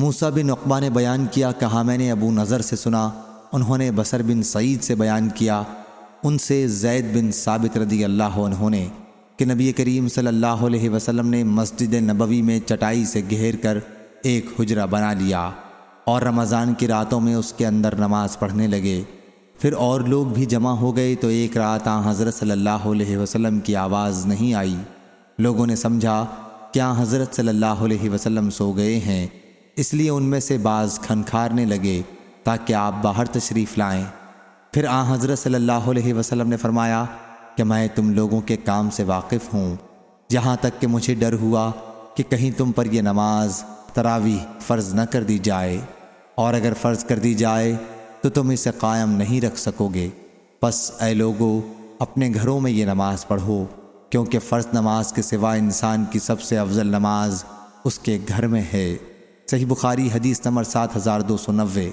موسیٰ بن عقبہ نے بیان کیا، کہا، میں نے ابو نظر سے سنا، انہوں نے بصر بن سعید سے بیان کیا، ان سے زید بن ثابت رضی اللہ عنہ نے کہ نبی کریم صلی اللہ علیہ وسلم نے مسجد نبوی میں چٹائی سے گھیر کر ایک حجرہ بنا لیا اور رمضان کی راتوں میں اس کے اندر نماز پڑھنے لگے۔ پھر اور لوگ بھی جمع ہو گئے تو ایک رات آن حضرت صلی اللہ علیہ وسلم کی آواز نہیں آئی۔ لوگوں نے سمجھا، کیا حضرت صلی اللہ علیہ وسلم سو گئے ہیں؟ اس لیے ان میں سے بعض کھنکھارنے لگے تاکہ آپ باہر تشریف لائیں۔ پھر آ حضرت صلی اللہ علیہ وسلم نے فرمایا کہ میں تم لوگوں کے کام سے واقف ہوں، یہاں تک کہ مجھے ڈر ہوا کہ کہیں تم پر یہ نماز تراویح فرض نہ کر دی جائے۔ اور اگر فرض کر دی جائے تو تم اسے قائم نہیں رکھ سکو گے۔ پس اے لوگو، اپنے گھروں میں یہ نماز پڑھو، کیونکہ فرض نماز کے سوا انسان کی سب سے افضل نماز اس کے گھر میں ہے۔ صحیح بخاری حدیث نمبر سات ہزار دو سو نوے۔